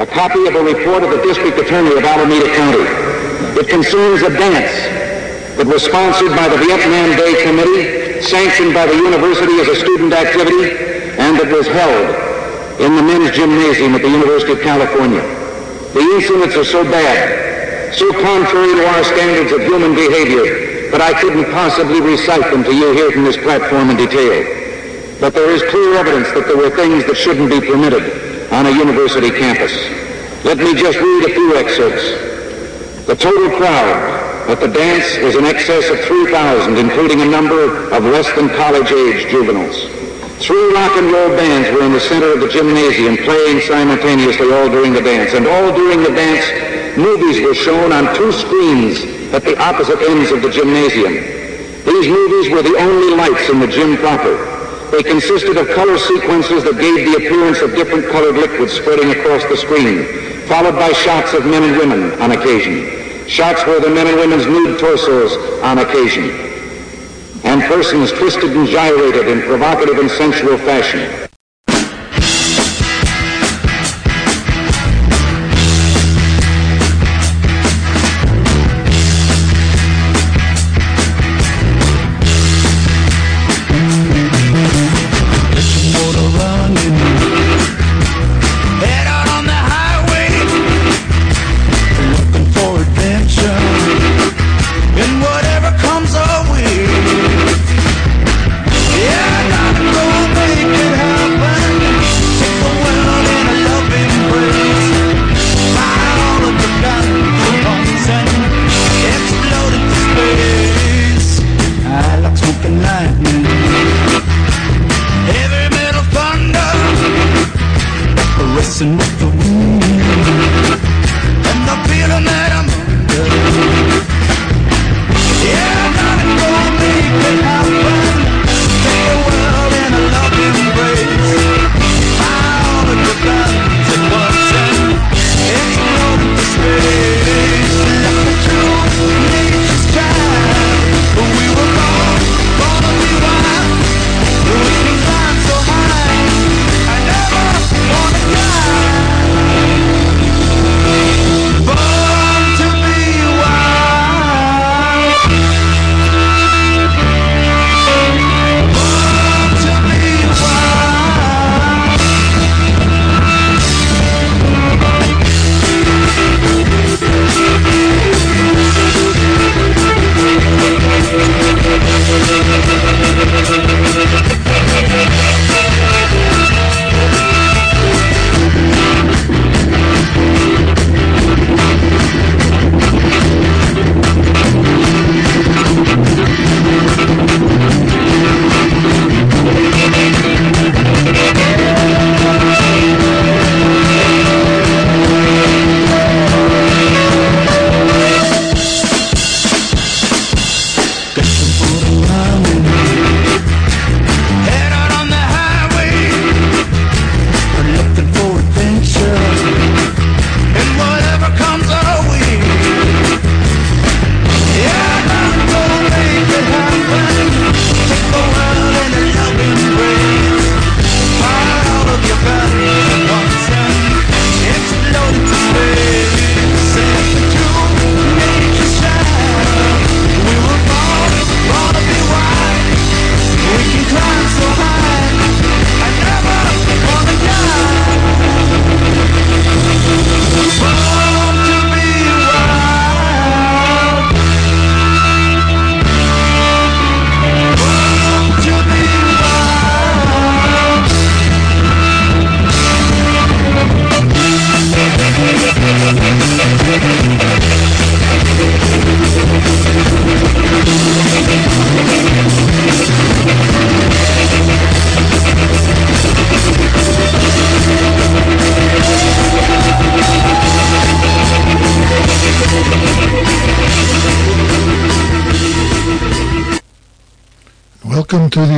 a copy of a report of the district attorney of Alameda County. It concerns a dance that was sponsored by the Vietnam Day Committee, sanctioned by the university as a student activity, and that was held in the men's gymnasium at the University of California. The incidents are so bad, so contrary to our standards of human behavior, that I couldn't possibly recite them to you here from this platform in detail. But there is clear evidence that there were things that shouldn't be permitted on a university campus. Let me just read a few excerpts. The total crowd at the dance was in excess of 3,000, including a number of less than college-age juveniles. Three rock and roll bands were in the center of the gymnasium playing simultaneously all during the dance. And all during the dance, movies were shown on two screens at the opposite ends of the gymnasium. These movies were the only lights in the gym proper. They consisted of color sequences that gave the appearance of different colored liquids spreading across the screen, followed by shots of men and women on occasion, shots where the men and women's nude torsos on occasion, and persons twisted and gyrated in provocative and sensual fashion.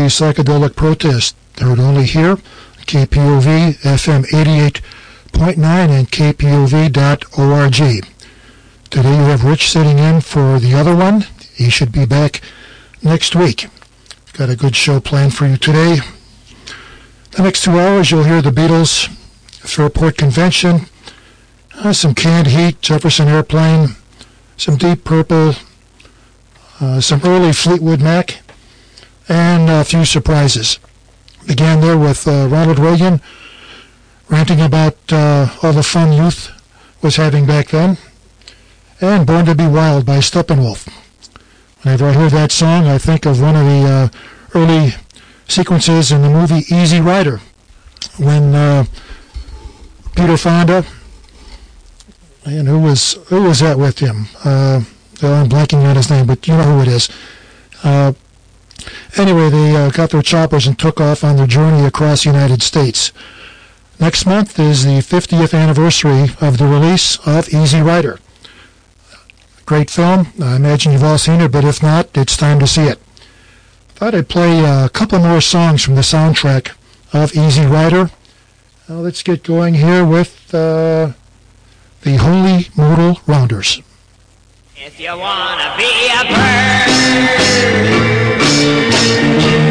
Psychedelic protest. Heard only here, KPOV FM 88.9 and KPOV.org. Today you have Rich sitting in for the other one. He should be back next week. Got a good show planned for you today. The next two hours you'll hear the Beatles, Fairport Convention, Uh, some canned heat, Jefferson Airplane, some Deep Purple, uh, some early Fleetwood Mac, and a few surprises. Began there with uh, Ronald Reagan ranting about uh, all the fun youth was having back then, and Born to Be Wild by Steppenwolf. Whenever I hear that song, I think of one of the uh, early sequences in the movie Easy Rider, when uh, Peter Fonda and who was who was that with him? Uh, I'm blanking on his name, but you know who it is. Uh, anyway, they uh, got their choppers and took off on their journey across the United States. Next month is the 50th anniversary of the release of Easy Rider. Great film. I imagine you've all seen it, but if not, it's time to see it. Thought I'd play a couple more songs from the soundtrack of Easy Rider. Now let's get going here with uh, the Holy Modal Rounders. If you wanna be a bird.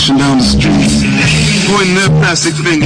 Flashing down the street, pointing their plastic finger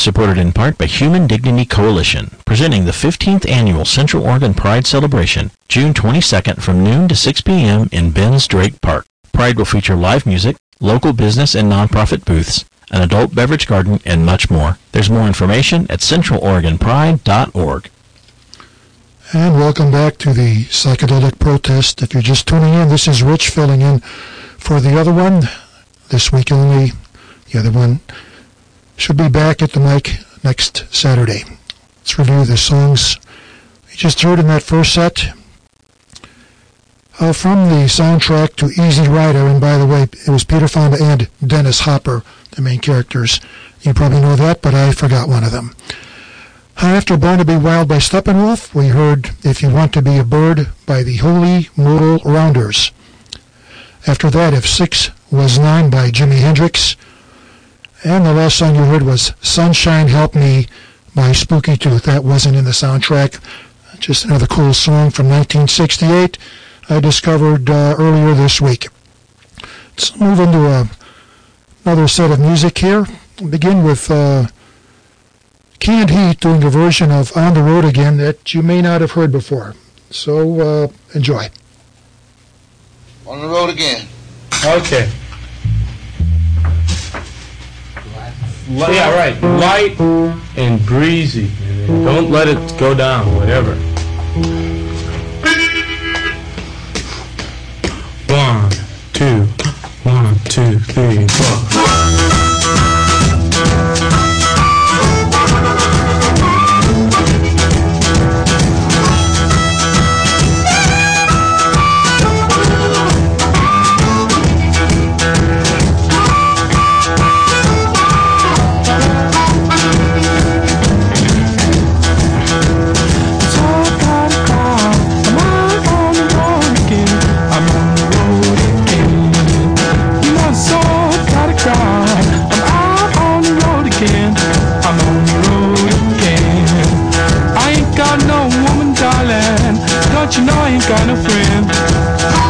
is supported in part by Human Dignity Coalition, presenting the 15th Annual Central Oregon Pride Celebration, June 22nd from noon to 6 p.m. in Bend's Drake Park. Pride will feature live music, local business and nonprofit booths, an adult beverage garden, and much more. There's more information at centraloregonpride.org. And welcome back to the psychedelic protest. If you're just tuning in, this is Rich filling in for the other one. This week only. The other one should be back at the mic next Saturday. Let's review the songs we just heard in that first set. Uh, from the soundtrack to Easy Rider, and by the way, it was Peter Fonda and Dennis Hopper, the main characters. You probably know that, but I forgot one of them. After Born to Be Wild by Steppenwolf, we heard If You Want to Be a Bird by the Holy Modal Rounders. After that, If Six Was Nine by Jimi Hendrix. And the last song you heard was Sunshine Help Me by Spooky Tooth. That wasn't in the soundtrack. Just another cool song from 1968 I discovered uh, earlier this week. Let's move into a, another set of music here. We'll begin with uh, Canned Heat doing a version of On the Road Again that you may not have heard before. So uh, enjoy. On the road again. Okay. Li- yeah, right. Light and breezy. Don't let it go down, whatever. One, two, one, two, three, four. Don't you know I ain't got no friend?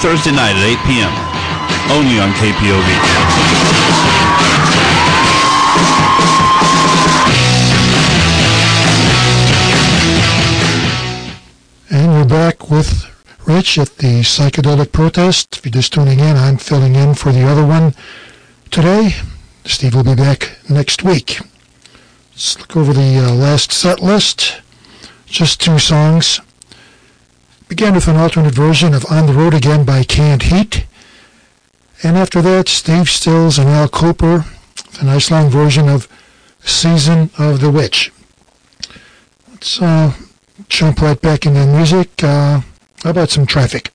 Thursday night at 8 p.m. Only on KPOV. And we're back with Rich at the Psychedelic Protest. If you're just tuning in, I'm filling in for the other one today. Steve will be back next week. Let's look over the uh, last set list. Just two songs. Began with an alternate version of On the Road Again by Canned Heat. And after that, Steve Stills and Al Kooper, a nice long version of Season of the Witch. Let's uh, jump right back into music. Uh, how about some traffic?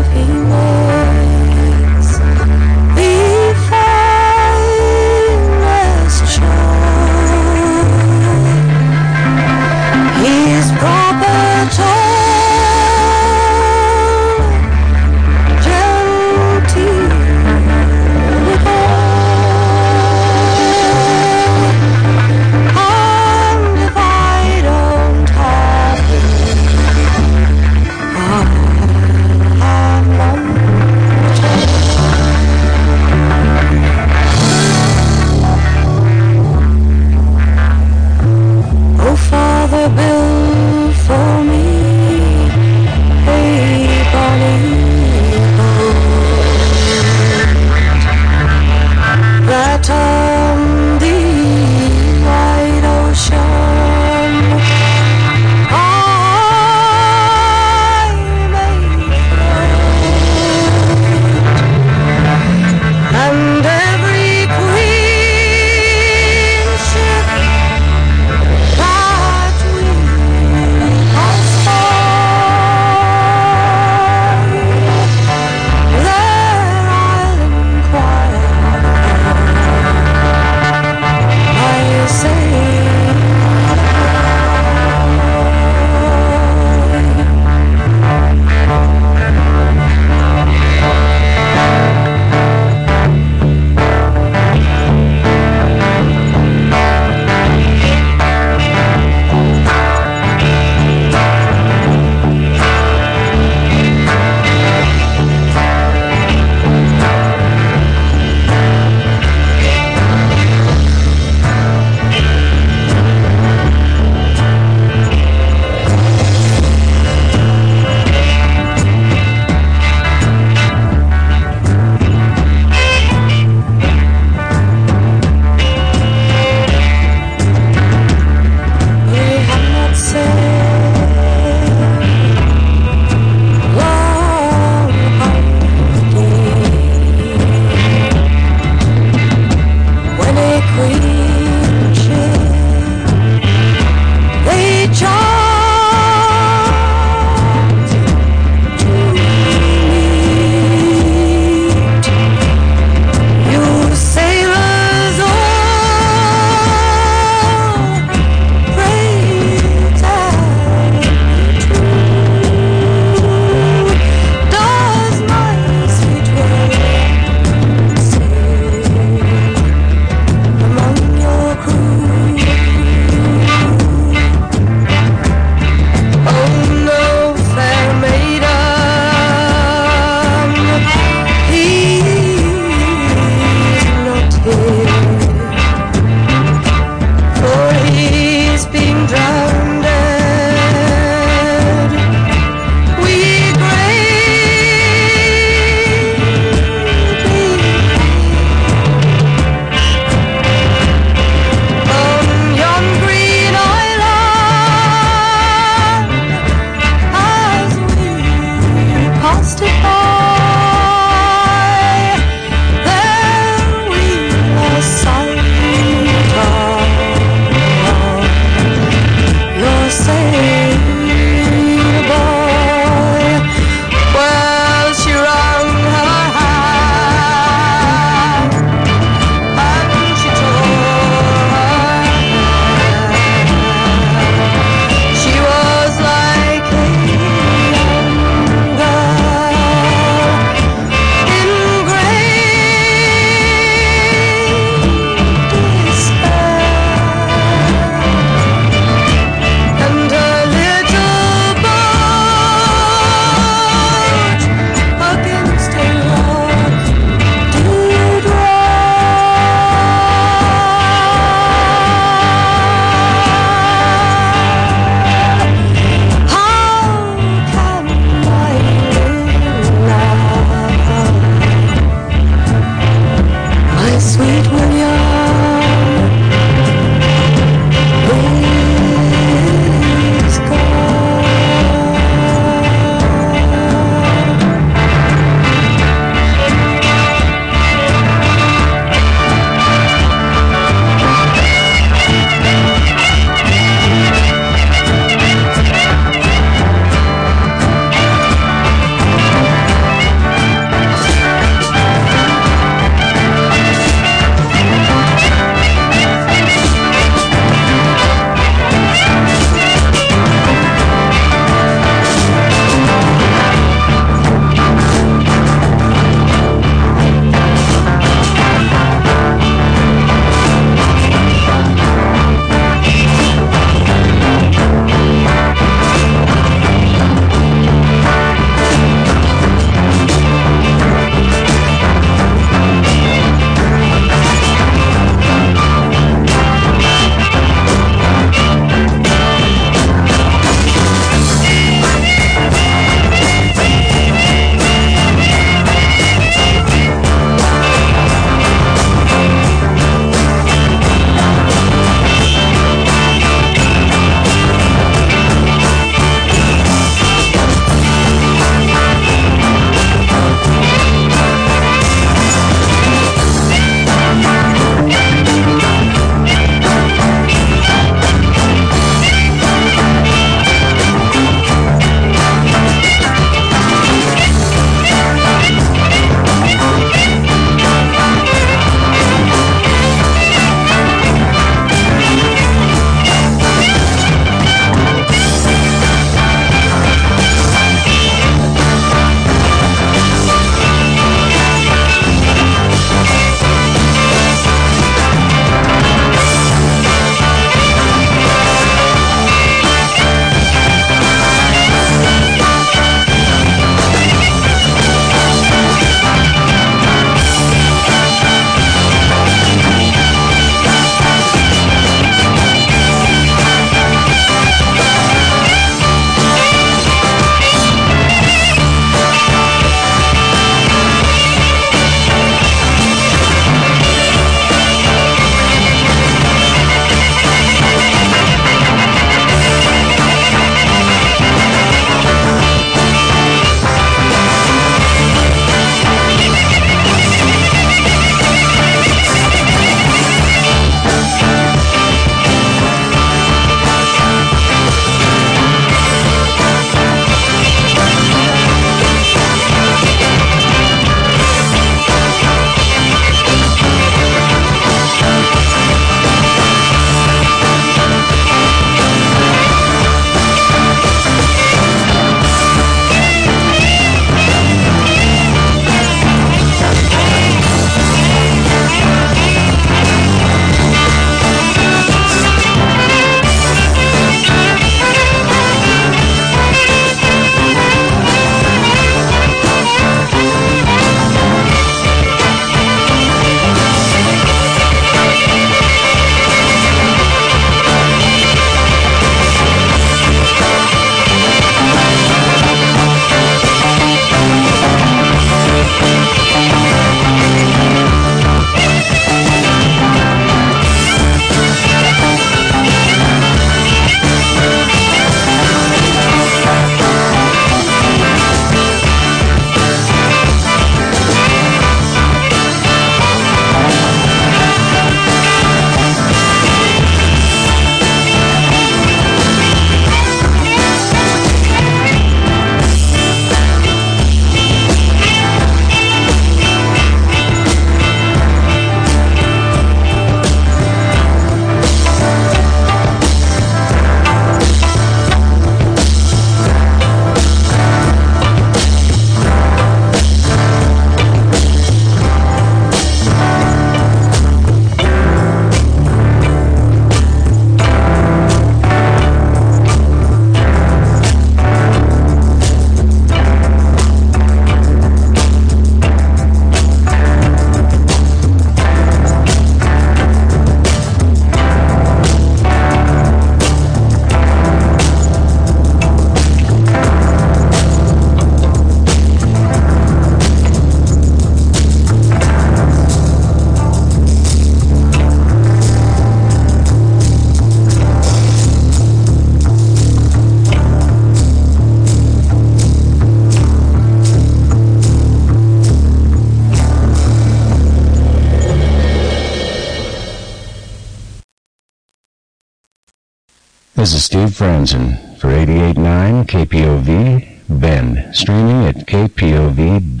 Steve Franzen for 88.9 KPOV Bend, streaming at kpov.org,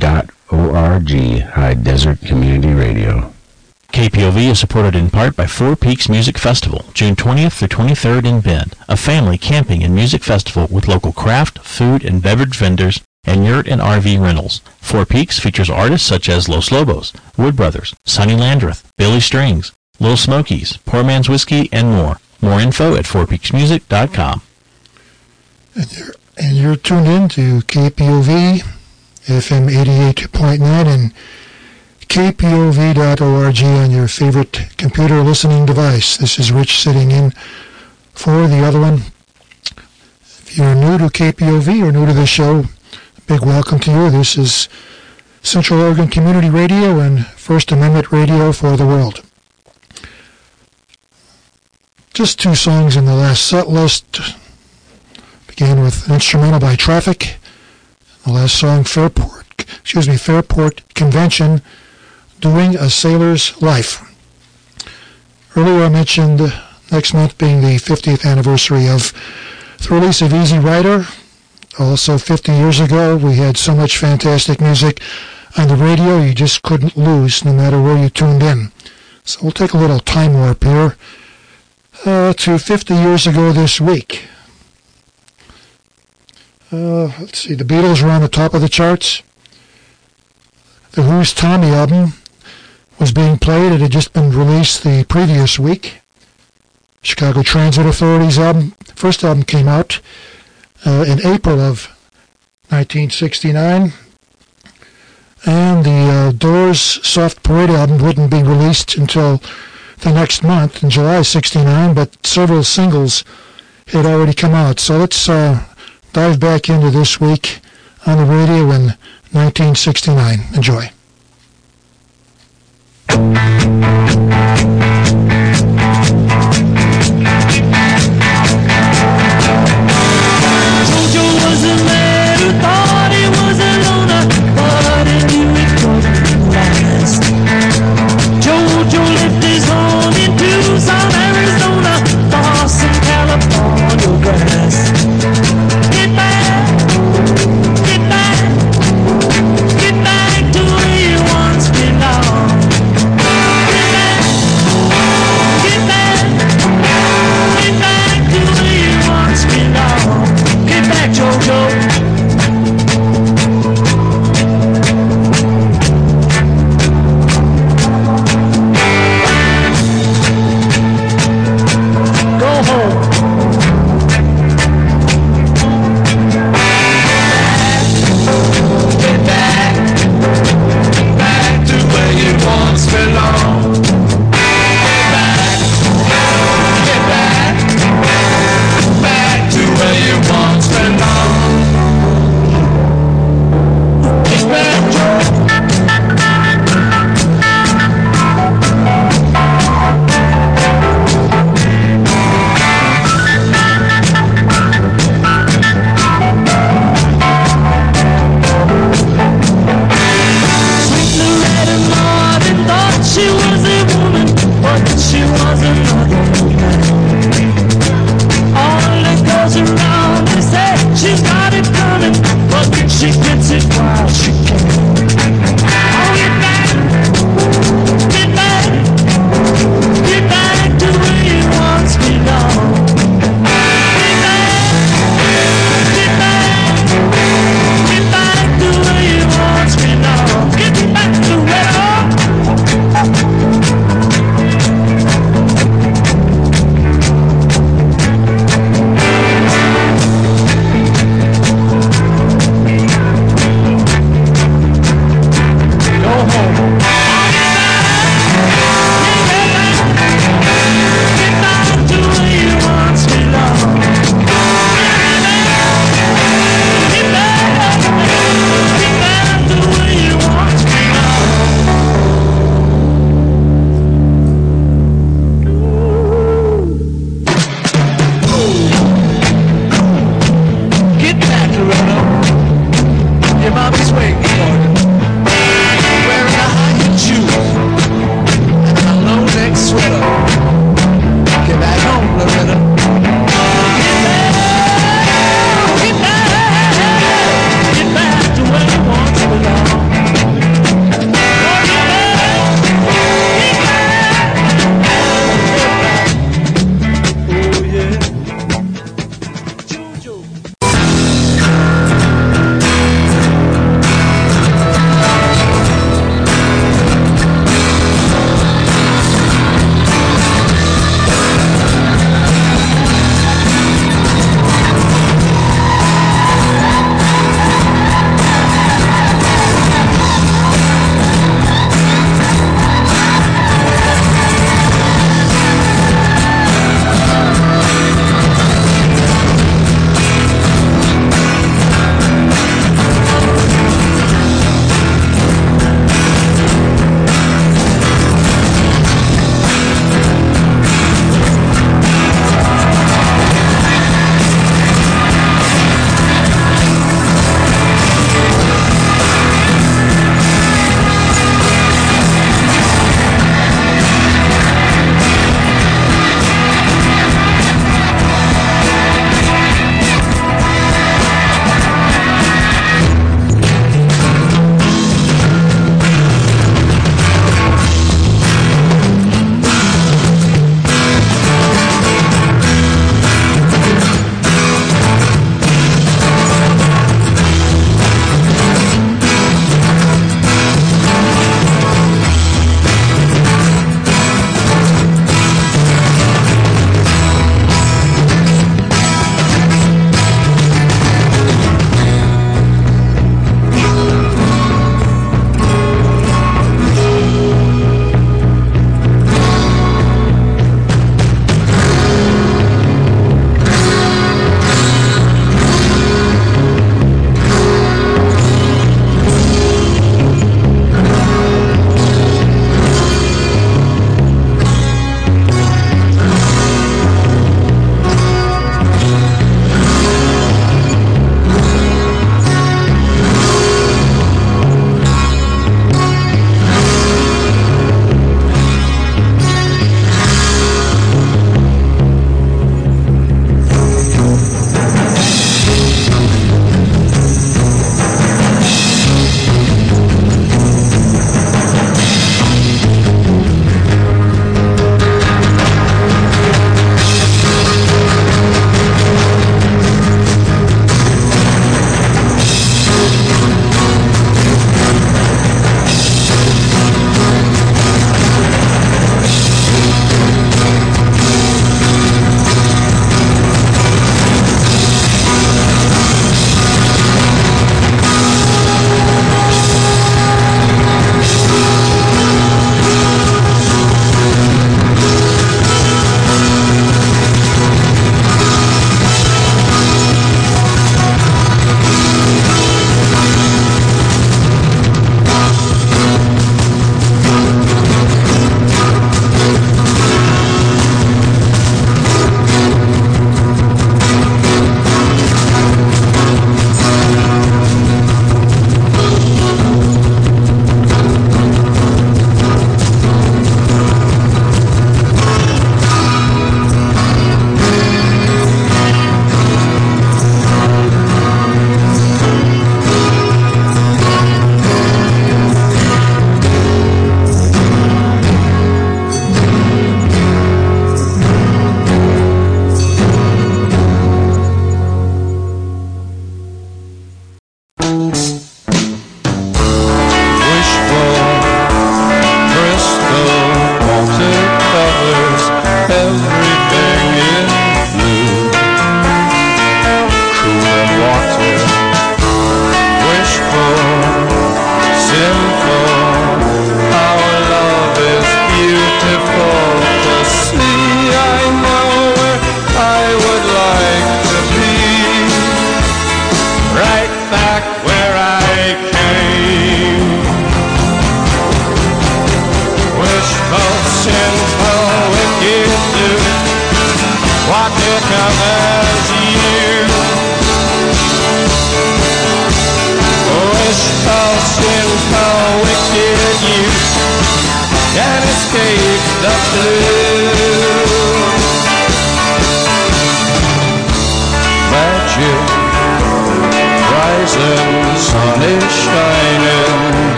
High Desert Community Radio. KPOV is supported in part by Four Peaks Music Festival, June 20th through 23rd in Bend, a family camping and music festival with local craft, food, and beverage vendors and yurt and RV rentals. Four Peaks features artists such as Los Lobos, Wood Brothers, Sonny Landreth, Billy Strings, Little Smokies, Poor Man's Whiskey, and more. More info at fourpeaksmusic.com. And you're, and you're tuned in to KPOV FM 88.9 and kpov.org on your favorite computer listening device. This is Rich sitting in for the other one. If you're new to KPOV or new to the show, big welcome to you. This is Central Oregon Community Radio and First Amendment Radio for the world. Just two songs in the last set list. Began with an instrumental by Traffic. The last song, Fairport, excuse me, Fairport Convention, Doing a Sailor's Life. Earlier I mentioned next month being the 50th anniversary of the release of Easy Rider. Also 50 years ago, we had so much fantastic music on the radio you just couldn't lose no matter where you tuned in. So we'll take a little time warp here uh, to 50 years ago this week. Uh, let's see, the Beatles were on the top of the charts. The Who's Tommy album was being played. It had just been released the previous week. Chicago Transit Authority's album, first album came out uh, in April of 1969. And the uh, Doors Soft Parade album wouldn't be released until the next month in July 69, but several singles had already come out. So let's uh, dive back into this week on the radio in 1969. Enjoy.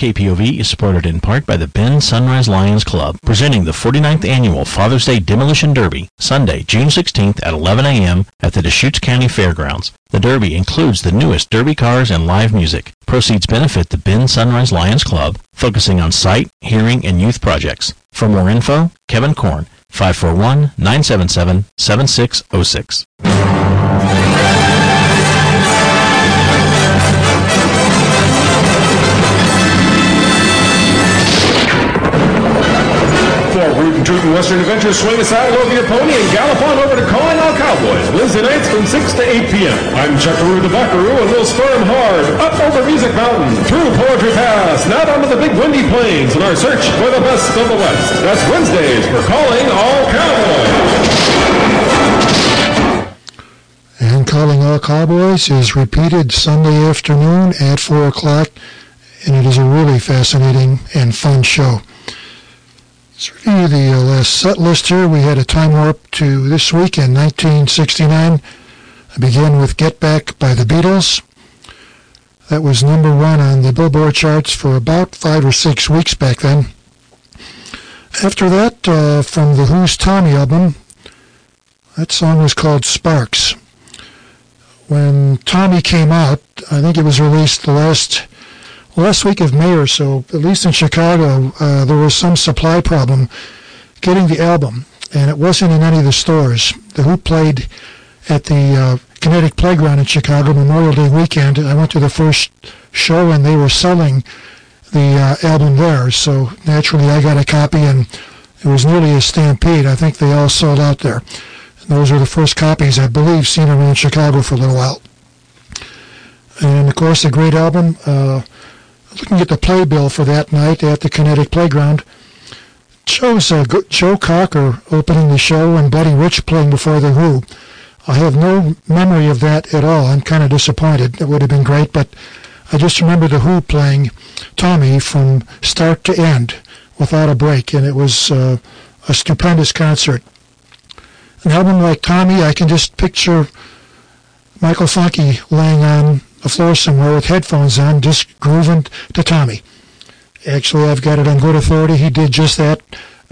KPOV is supported in part by the Bend Sunrise Lions Club, presenting the 49th Annual Father's Day Demolition Derby, Sunday, June 16th at 11 a.m. at the Deschutes County Fairgrounds. The Derby includes the newest Derby cars and live music. Proceeds benefit the Bend Sunrise Lions Club, focusing on sight, hearing, and youth projects. For more info, Kevin Korn, 541-977-7606. Western Adventures, swing a saddle over your pony and gallop on over to Calling All Cowboys, Wednesday nights from 6 to 8 p.m. I'm Chuckaroo the Buckaroo, and we'll spur 'em hard up over Music Mountain, through Poetry Pass, not onto the big windy plains in our search for the best of the West. That's Wednesdays for Calling All Cowboys. And Calling All Cowboys is repeated Sunday afternoon at 4 o'clock, and it is a really fascinating and fun show. Let's review the uh, last set list here. We had a time warp to this week in 1969. I begin with Get Back by the Beatles. That was number one on the Billboard charts for about five or six weeks back then. After that, uh, from the Who's Tommy album, that song was called Sparks. When Tommy came out, I think it was released the last last week of May or so, at least in Chicago, uh, there was some supply problem getting the album, and it wasn't in any of the stores. The Who played at the uh, Kinetic Playground in Chicago Memorial Day weekend. I went to the first show, and they were selling the uh, album there. So naturally, I got a copy, and it was nearly a stampede. I think they all sold out there. And those were the first copies, I believe, seen around Chicago for a little while. And of course, a great album. Uh, looking at the playbill for that night at the Kinetic Playground, shows uh, Joe Cocker opening the show and Buddy Rich playing before The Who. I have no memory of that at all. I'm kind of disappointed. It would have been great, but I just remember The Who playing Tommy from start to end without a break, and it was uh, a stupendous concert. An album like Tommy, I can just picture Michael Funky laying on the floor somewhere with headphones on, just grooving to Tommy. Actually, I've got it on good authority. He did just that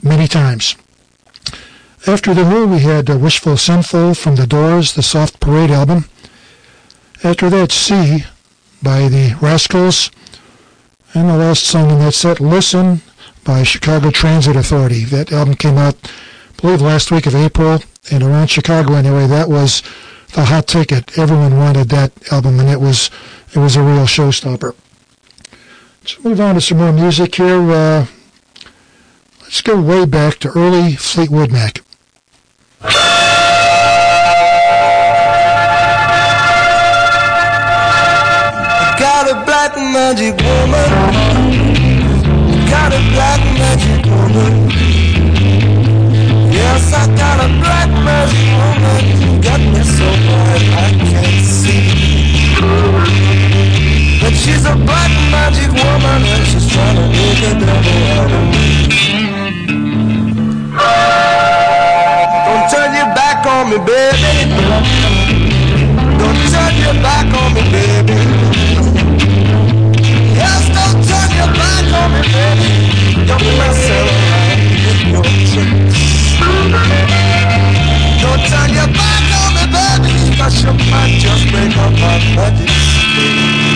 many times. After The Who, we had uh, Wishful Sinful from The Doors, the Soft Parade album. After that, See by the Rascals. And the last song in that set, Listen by Chicago Transit Authority. That album came out, I believe, last week of April. And around Chicago, anyway, that was the hot ticket. Everyone wanted that album, and it was it was a real showstopper. Let's move on to some more music here. Uh, let's go way back to early Fleetwood Mac. Got a black magic woman. Got a black magic woman. Yes, I got a black she's a black magic woman and she's trying to make a devil out of me. Don't turn your back on me, baby. Don't turn your back on me, baby. Yes, don't turn your back on me, baby. Don't mess around with your tricks. Don't turn your back on me, baby, cause you might just break up my magic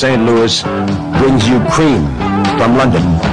St. Louis brings you cream from London.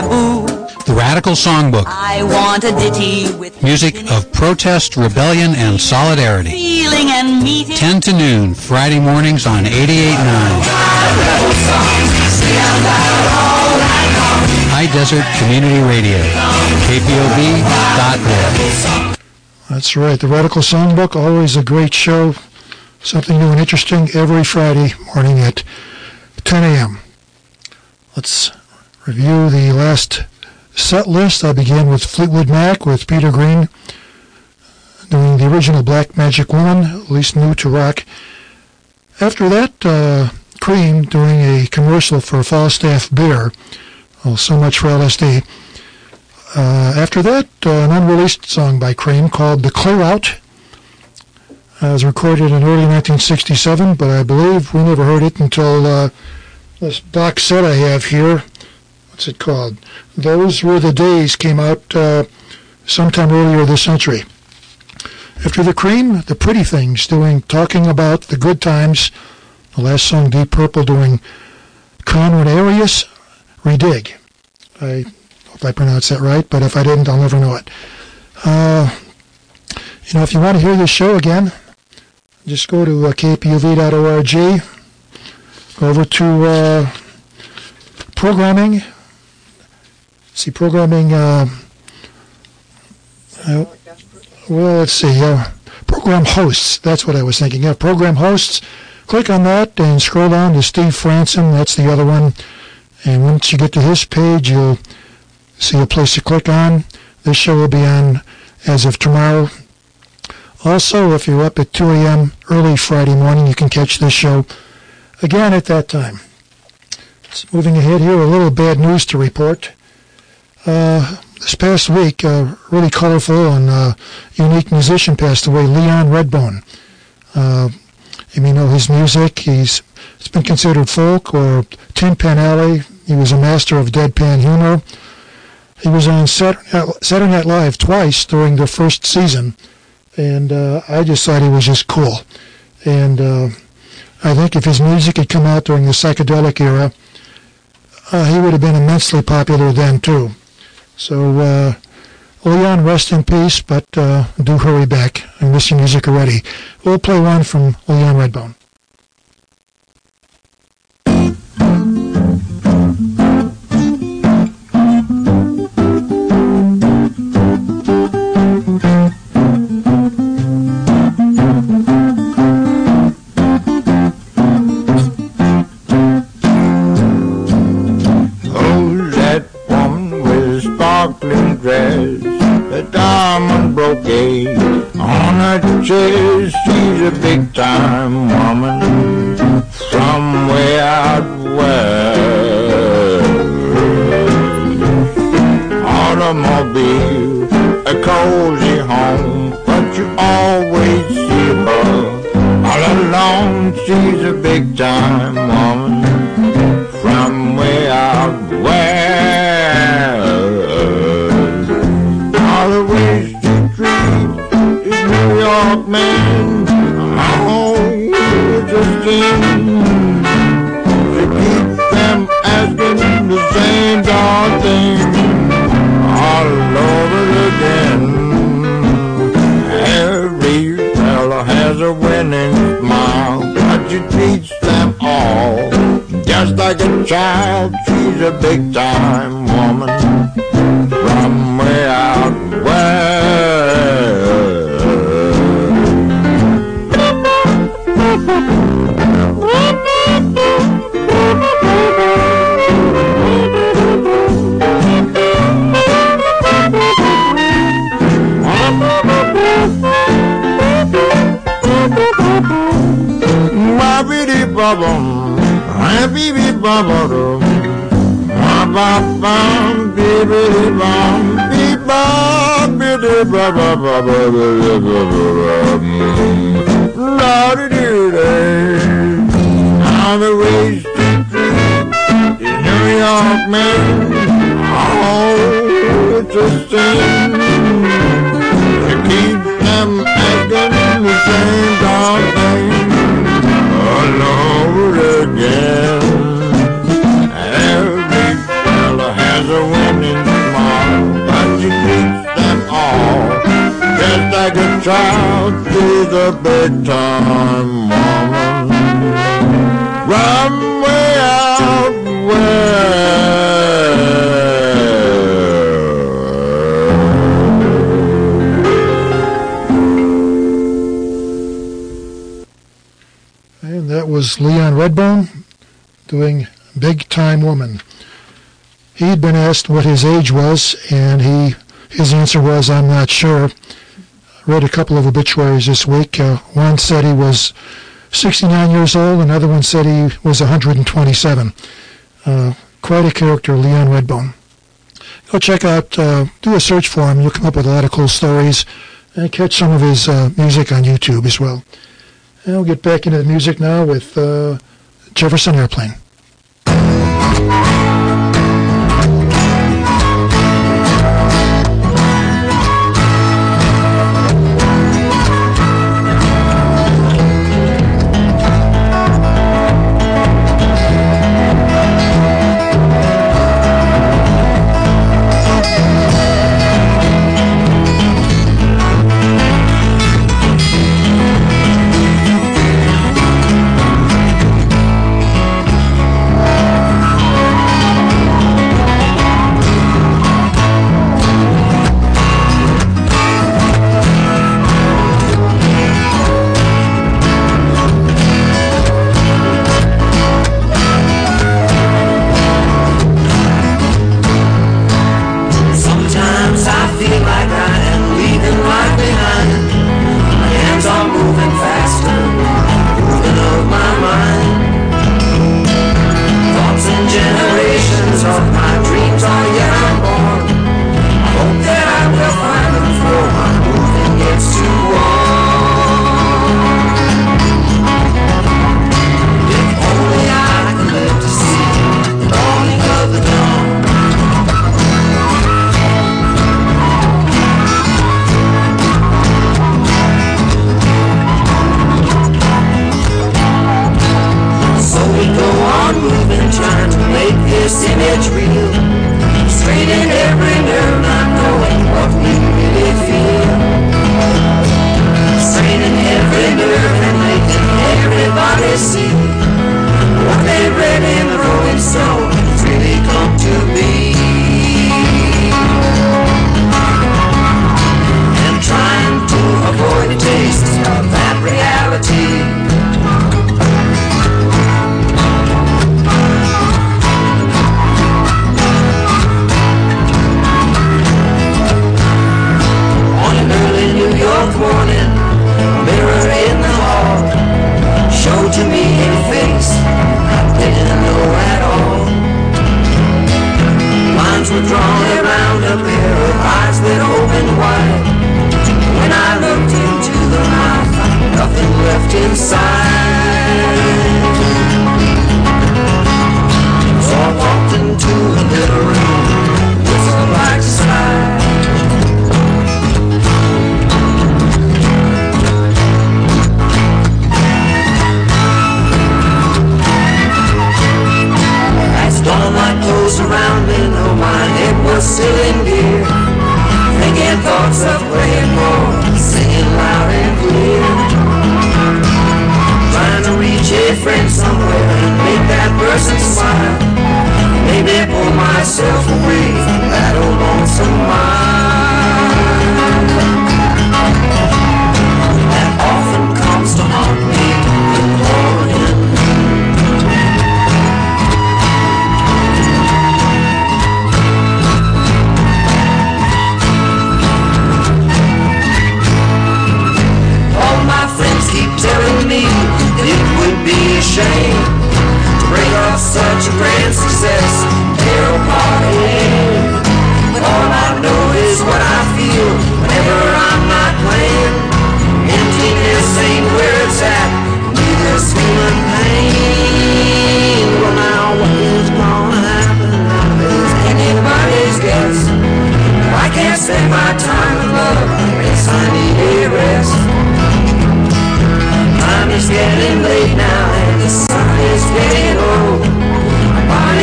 Taboo. The Radical Songbook. I want a ditty with Music of protest, rebellion, and solidarity. feeling and meaning. 10 to noon, Friday mornings on 88.9. High Desert Community Radio. KPOV.org. That's right. The Radical Songbook, always a great show. Something new and interesting every Friday morning at 10 a.m. Let's review the last set list. I began with Fleetwood Mac with Peter Green doing the original Black Magic Woman, least new to rock. After that, uh, Cream doing a commercial for Falstaff Beer. Oh, so much for LSD. Uh, after that, uh, an unreleased song by Cream called The Clear Out. Uh, it was recorded in early 1967, but I believe we never heard it until uh, this box set I have here. What's it called? Those Were the Days came out uh, sometime earlier this century. After the Cream, the Pretty Things doing Talking About the Good Times. The last song, Deep Purple, doing Conrad Arias, Redig. I hope I pronounced that right, but if I didn't, I'll never know it. Uh, you know, if you want to hear this show again, just go to uh, kpov.org, go over to uh, programming, see programming, uh, uh, well, let's see, uh, program hosts, that's what I was thinking. Yeah, program hosts, click on that and scroll down to Steve Franson, that's the other one. And once you get to his page, you'll see a place to click on. This show will be on as of tomorrow. Also, if you're up at 2 a.m. early Friday morning, you can catch this show again at that time. Moving ahead here, a little bad news to report. Uh, this past week, a really colorful and uh, unique musician passed away, Leon Redbone. Uh, you know his music. He's it's been considered folk or Tin Pan Alley. He was a master of deadpan humor. He was on Saturday Night Live twice during the first season, and uh, I just thought he was just cool. And uh, I think if his music had come out during the psychedelic era, uh, he would have been immensely popular then too. So, uh, Leon, rest in peace, but uh, do hurry back. I miss your music already. We'll play one from Leon Redbone. Her chest. She's a big time woman from way out west. Automobile, a cozy home, but you always see her all alone. She's a big time woman man. She keeps them asking the same thing all over again. Every has a winning smile, but she treats them all just like a child. She's a big time woman Bubble, happy bubble, bum bum bibbidi bum bee bum biddy bum bum bum la di di day. All the ways to New York man. Oh, it's a sin to keep them asking the same darn thing all over again. Every fella has a winning smile, but you teach them all just like a child to the big time. Was Leon Redbone doing Big Time Woman. He'd been asked what his age was, and he his answer was, I'm not sure. Read a couple of obituaries this week. Uh, one said he was 69 years old, another one said he was 127. Uh, quite a character, Leon Redbone. Go check out, uh, do a search for him. You'll come up with a lot of cool stories and catch some of his uh, music on YouTube as well. And we'll get back into the music now with uh, Jefferson Airplane.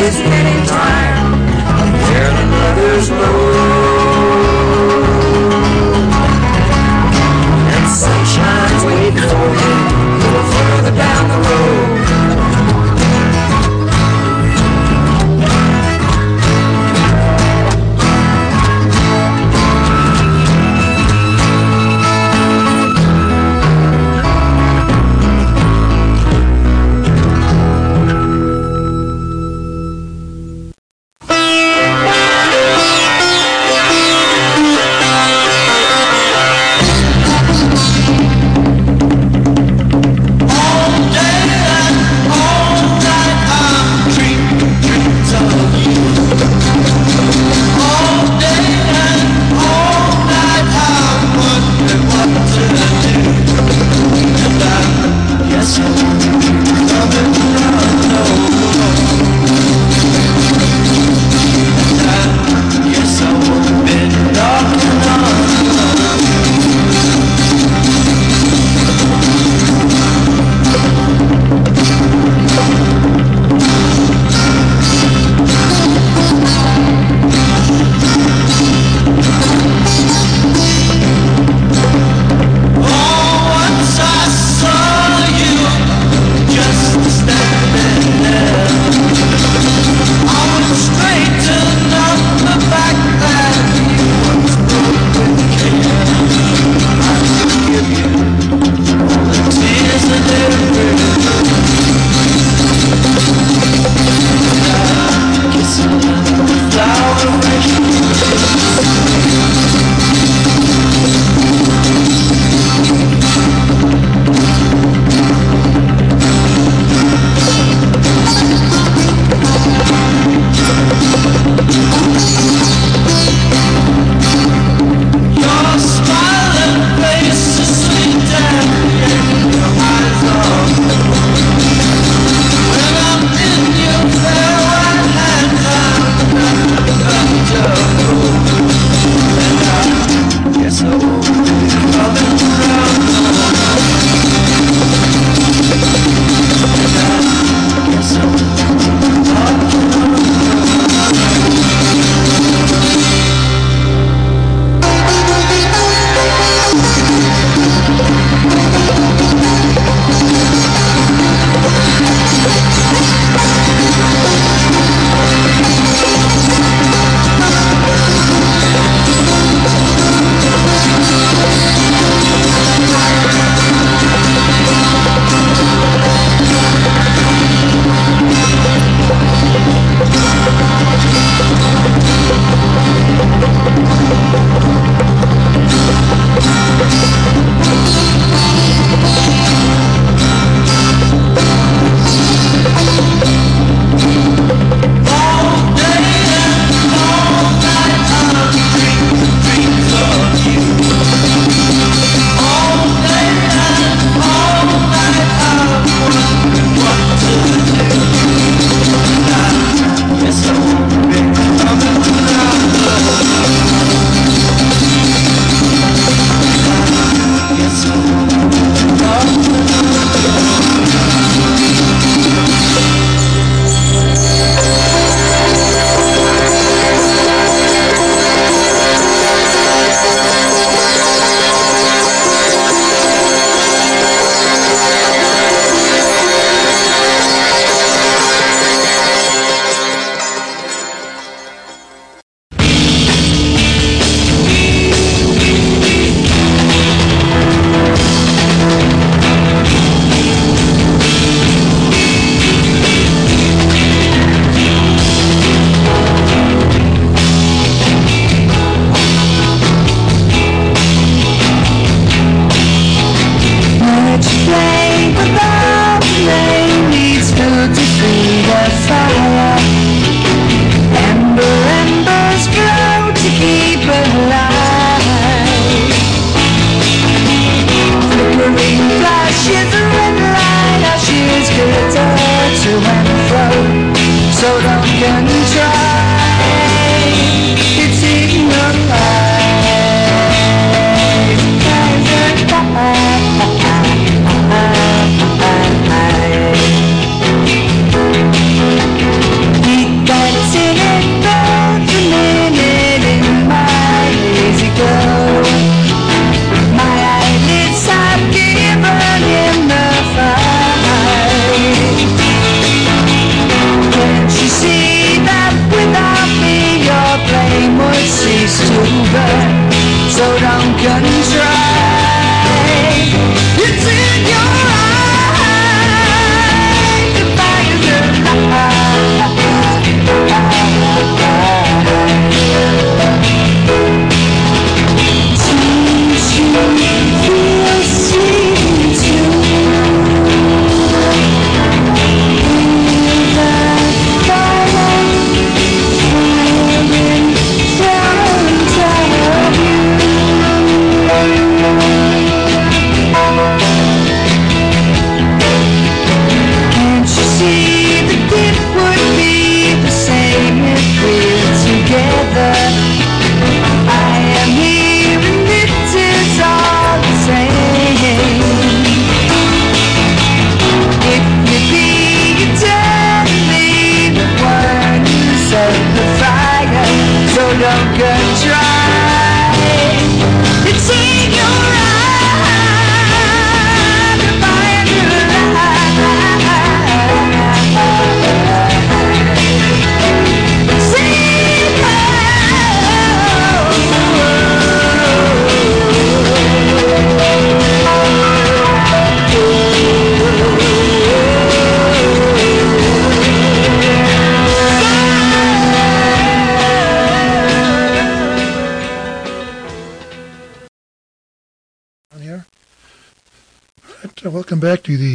is any time. Carolyn Brothers.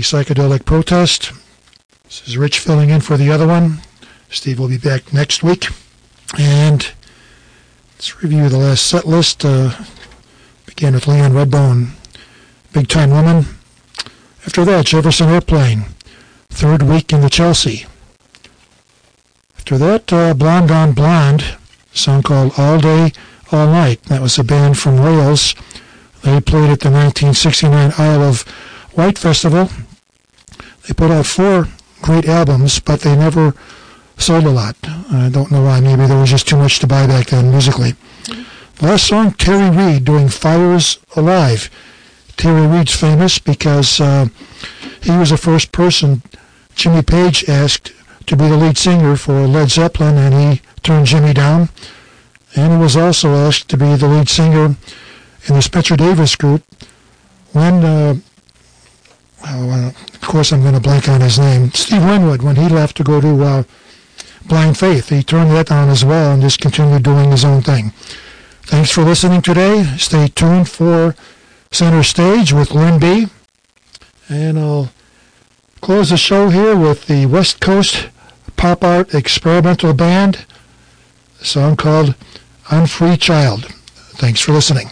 Psychedelic Protest. This is Rich filling in for the other one. Steve will be back next week. And let's review the last set list. Uh, began with Leon Redbone, Big Time Woman. After that, Jefferson Airplane, Third Week in the Chelsea. After that, uh, Blonde on Blonde, song called All Day, All Night. That was a band from Wales. They played at the 1969 Isle of Wight Festival. Put out four great albums, but they never sold a lot. I don't know why. Maybe there was just too much to buy back then musically. The last song, Terry Reid doing Fires Alive. Terry Reid's famous because uh, he was the first person Jimmy Page asked to be the lead singer for Led Zeppelin, and he turned Jimmy down. And he was also asked to be the lead singer in the Spencer Davis group when, uh, uh, of course, I'm going to blank on his name, Steve Winwood, when he left to go to uh, Blind Faith. He turned that down as well and just continued doing his own thing. Thanks for listening today. Stay tuned for Center Stage with Lynn B. And I'll close the show here with the West Coast Pop Art Experimental Band, a song called Unfree Child. Thanks for listening.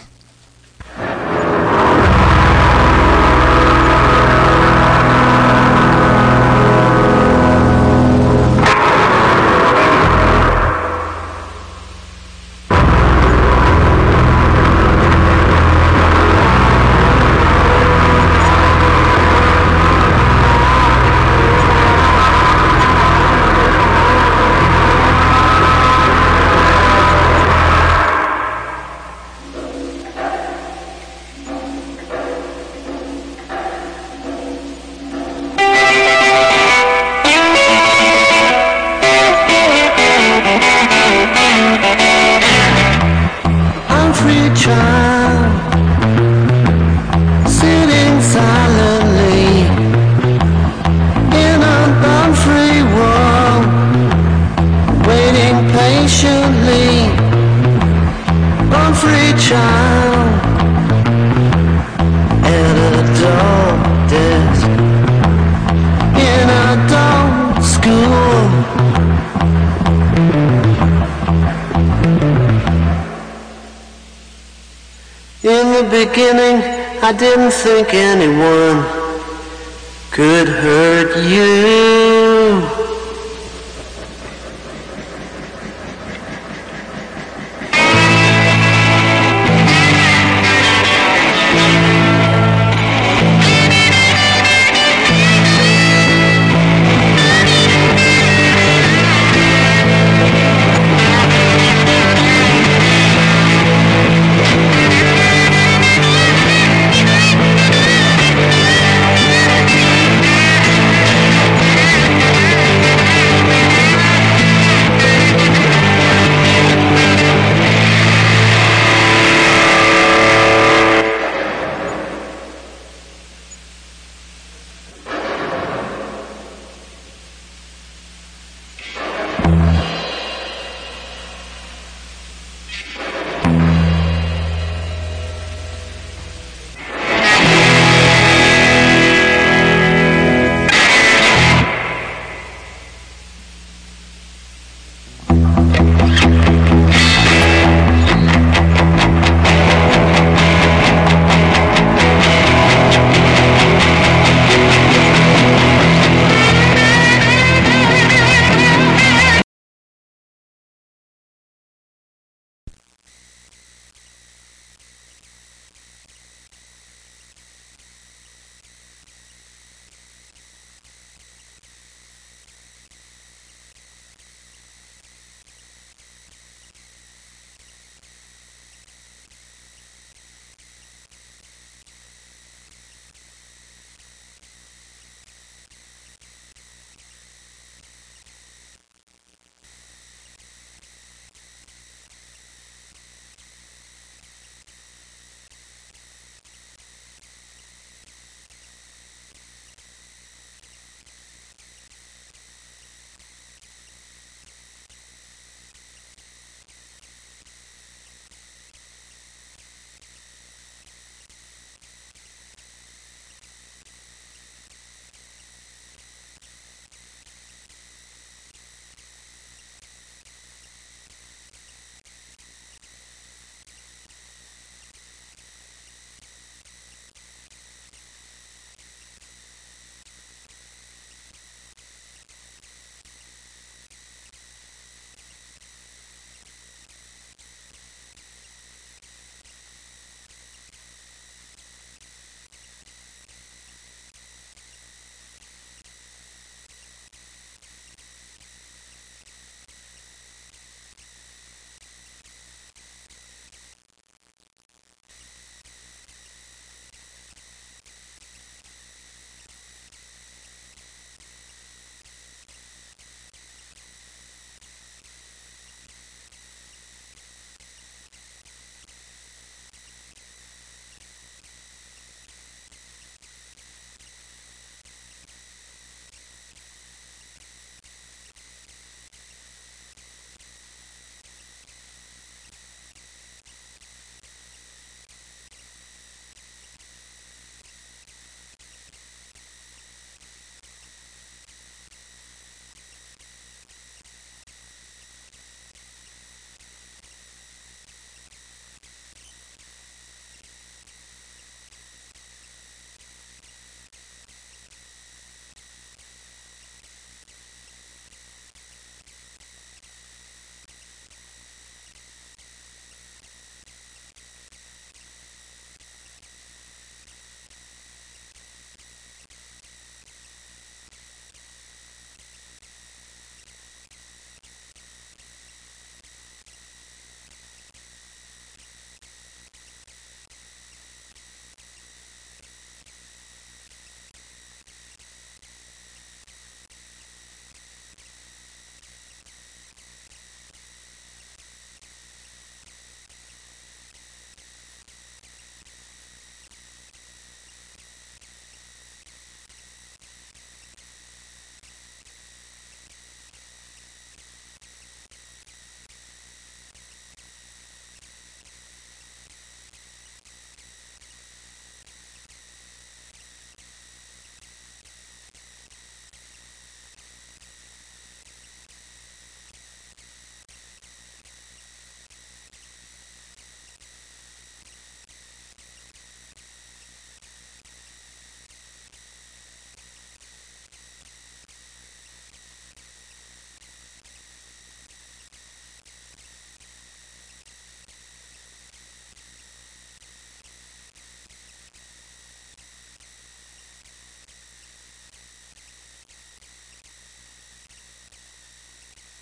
Think anyone